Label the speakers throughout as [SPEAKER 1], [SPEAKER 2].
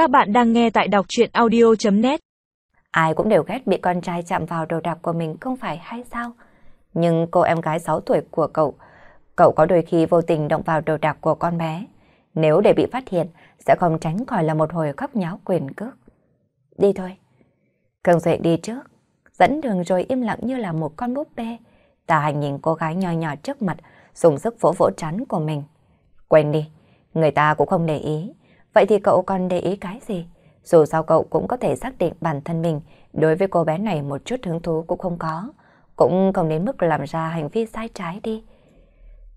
[SPEAKER 1] Các bạn đang nghe tại đọc chuyện audio.net
[SPEAKER 2] Ai cũng đều ghét bị con trai chạm vào đồ đạc của mình không phải hay sao? Nhưng cô em gái 6 tuổi của cậu, cậu có đôi khi vô tình động vào đồ đạc của con bé. Nếu để bị phát hiện, sẽ không tránh khỏi là một hồi khóc nháo quyền cước. Đi thôi. Cường Duệ đi trước, dẫn đường rồi im lặng như là một con búp bê. Tà hành nhìn cô gái nhỏ nhỏ trước mặt, dùng sức vỗ vỗ trán của mình. Quên đi, người ta cũng không để ý. Vậy thì cậu còn để ý cái gì? Dù sao cậu cũng có thể xác định bản thân mình đối với cô bé này một chút hứng thú cũng không có. Cũng không đến mức làm ra hành vi sai trái đi.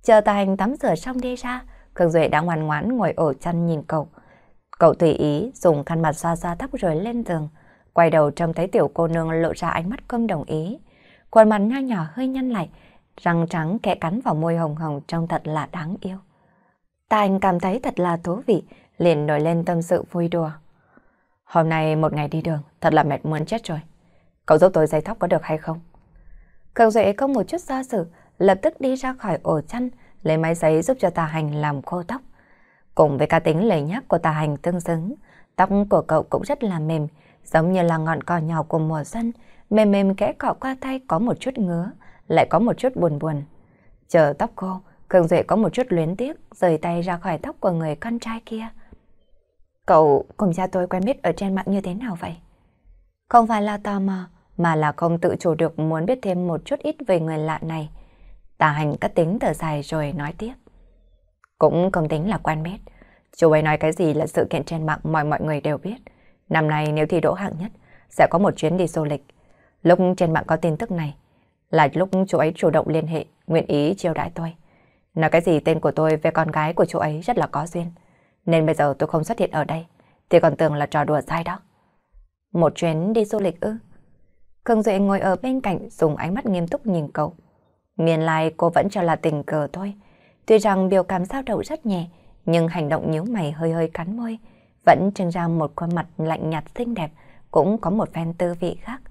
[SPEAKER 2] Chờ tà hành tắm rửa xong đi ra, Khương Duệ đã ngoan ngoãn ngồi ổ chăn nhìn cậu. Cậu tùy ý dùng khăn mặt xoa xoa tóc rồi lên giường. Quay đầu trông thấy tiểu cô nương lộ ra ánh mắt không đồng ý. Khuôn mặt nho nhỏ hơi nhăn lại, răng trắng kẽ cắn vào môi hồng hồng trông thật là đáng yêu. Ta anh cảm thấy thật là thú vị, liền nổi lên tâm sự vui đùa. Hôm nay một ngày đi đường, thật là mệt muốn chết rồi. Cậu giúp tôi dây tóc có được hay không? Cường Duệ không một chút do dự, lập tức đi ra khỏi ổ chăn, lấy máy giấy giúp cho tà hành làm khô tóc. Cùng với cá tính lời nhắc của tà hành tương xứng, tóc của cậu cũng rất là mềm, giống như là ngọn cỏ nhỏ của mùa xuân, mềm mềm kẽ cọ qua tay có một chút ngứa, lại có một chút buồn buồn. Chờ tóc khô, Cường Duệ có một chút luyến tiếc, rời tay ra khỏi tóc của người con trai kia. Cậu cùng cha tôi quen biết ở trên mạng như thế nào vậy? Không phải là tò mò, mà là không tự chủ được muốn biết thêm một chút ít về người lạ này. Tà hành cất tính thở dài rồi nói tiếp. Cũng không tính là quen biết. Chú ấy nói cái gì là sự kiện trên mạng mọi mọi người đều biết. Năm nay nếu thi đỗ hạng nhất, sẽ có một chuyến đi du lịch. Lúc trên mạng có tin tức này, là lúc chú ấy chủ động liên hệ, nguyện ý chiêu đãi tôi. Nói cái gì tên của tôi về con gái của chú ấy rất là có duyên. Nên bây giờ tôi không xuất hiện ở đây, thì còn tưởng là trò đùa sai đó. Một chuyến đi du lịch ư? Khương Duệ ngồi ở bên cạnh dùng ánh mắt nghiêm túc nhìn cậu. miền lai cô vẫn cho là tình cờ thôi. Tuy rằng biểu cảm giao đầu rất nhẹ, nhưng hành động nhíu mày hơi hơi cắn môi, vẫn trưng ra một khuôn mặt lạnh nhạt xinh đẹp, cũng có một phen tư vị khác.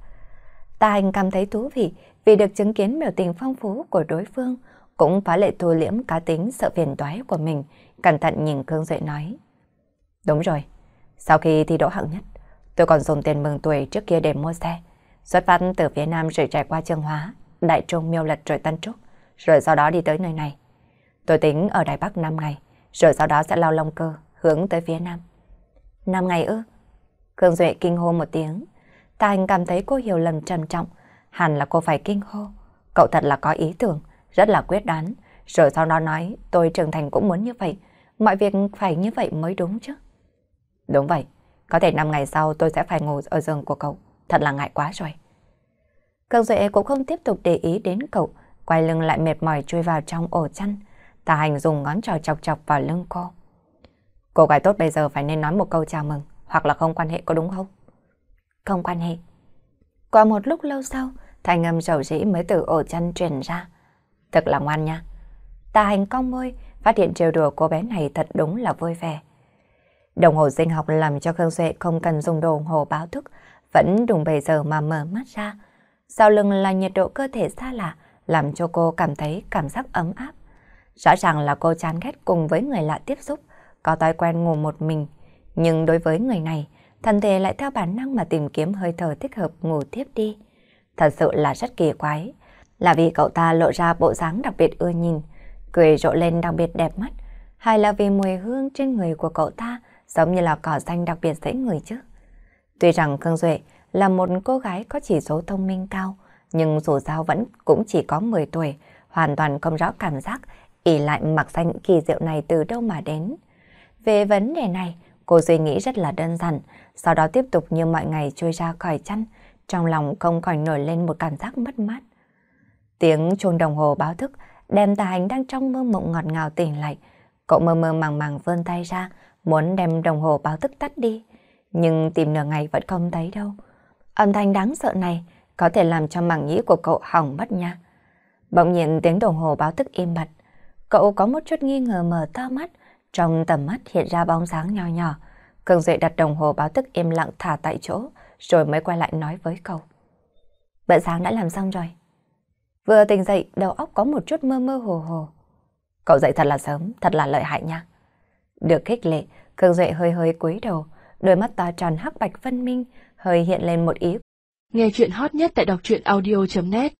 [SPEAKER 2] Ta hành cảm thấy thú vị vì được chứng kiến biểu tình phong phú của đối phương, cũng phá lệ thu liễm cá tính sợ phiền toái của mình, cẩn thận nhìn Cương Duệ nói. Đúng rồi, sau khi thi đỗ hạng nhất, tôi còn dùng tiền mừng tuổi trước kia để mua xe, xuất phát từ phía Nam rồi trải qua Trương Hóa, Đại Trung Miêu Lật rồi Tân Trúc, rồi sau đó đi tới nơi này. Tôi tính ở Đài Bắc 5 ngày, rồi sau đó sẽ lao long cơ, hướng tới phía Nam. 5 ngày ư? Cương Duệ kinh hô một tiếng. Ta anh cảm thấy cô hiểu lầm trầm trọng, hẳn là cô phải kinh hô. Cậu thật là có ý tưởng, rất là quyết đoán, rồi sau đó nói tôi trưởng thành cũng muốn như vậy, mọi việc phải như vậy mới đúng chứ. Đúng vậy, có thể 5 ngày sau tôi sẽ phải ngủ ở giường của cậu, thật là ngại quá rồi. Cậu Duệ cũng không tiếp tục để ý đến cậu, quay lưng lại mệt mỏi chui vào trong ổ chăn. Tà hành dùng ngón trò chọc chọc vào lưng cô. Cô gái tốt bây giờ phải nên nói một câu chào mừng, hoặc là không quan hệ có đúng không? Không quan hệ. Qua một lúc lâu sau, thành âm sầu rĩ mới từ ổ chăn truyền ra. Thật là ngoan nha. Tà hành cong môi, phát hiện trêu đùa cô bé này thật đúng là vui vẻ. Đồng hồ sinh học làm cho Khương Duệ không cần dùng đồng hồ báo thức, vẫn đúng 7 giờ mà mở mắt ra. Sau lưng là nhiệt độ cơ thể xa lạ, làm cho cô cảm thấy cảm giác ấm áp. Rõ ràng là cô chán ghét cùng với người lạ tiếp xúc, có thói quen ngủ một mình. Nhưng đối với người này, thân thể lại theo bản năng mà tìm kiếm hơi thở thích hợp ngủ tiếp đi. Thật sự là rất kỳ quái là vì cậu ta lộ ra bộ dáng đặc biệt ưa nhìn, cười rộ lên đặc biệt đẹp mắt, hay là vì mùi hương trên người của cậu ta giống như là cỏ xanh đặc biệt dễ người chứ. Tuy rằng Khương Duệ là một cô gái có chỉ số thông minh cao, nhưng dù sao vẫn cũng chỉ có 10 tuổi, hoàn toàn không rõ cảm giác ỉ lại mặc xanh kỳ diệu này từ đâu mà đến. Về vấn đề này, cô suy nghĩ rất là đơn giản, sau đó tiếp tục như mọi ngày trôi ra khỏi chăn, trong lòng không khỏi nổi lên một cảm giác mất mát. Tiếng chuông đồng hồ báo thức đem tà hành đang trong mơ mộng ngọt ngào tỉnh lại. Cậu mơ mơ màng màng vươn tay ra, muốn đem đồng hồ báo thức tắt đi. Nhưng tìm nửa ngày vẫn không thấy đâu. Âm thanh đáng sợ này có thể làm cho màng nhĩ của cậu hỏng mất nha. Bỗng nhiên tiếng đồng hồ báo thức im bặt. Cậu có một chút nghi ngờ mở to mắt, trong tầm mắt hiện ra bóng dáng nhỏ nhỏ. Cường Duệ đặt đồng hồ báo thức im lặng thả tại chỗ, rồi mới quay lại nói với cậu. Bữa sáng đã làm xong rồi. Vừa tỉnh dậy, đầu óc có một chút mơ mơ hồ hồ. Cậu dậy thật là sớm, thật là lợi hại nha. Được khích lệ, Khương Duệ hơi hơi cúi đầu, đôi mắt to tròn hắc bạch phân minh, hơi hiện lên một ý.
[SPEAKER 1] Nghe chuyện hot nhất tại đọc truyện audio.net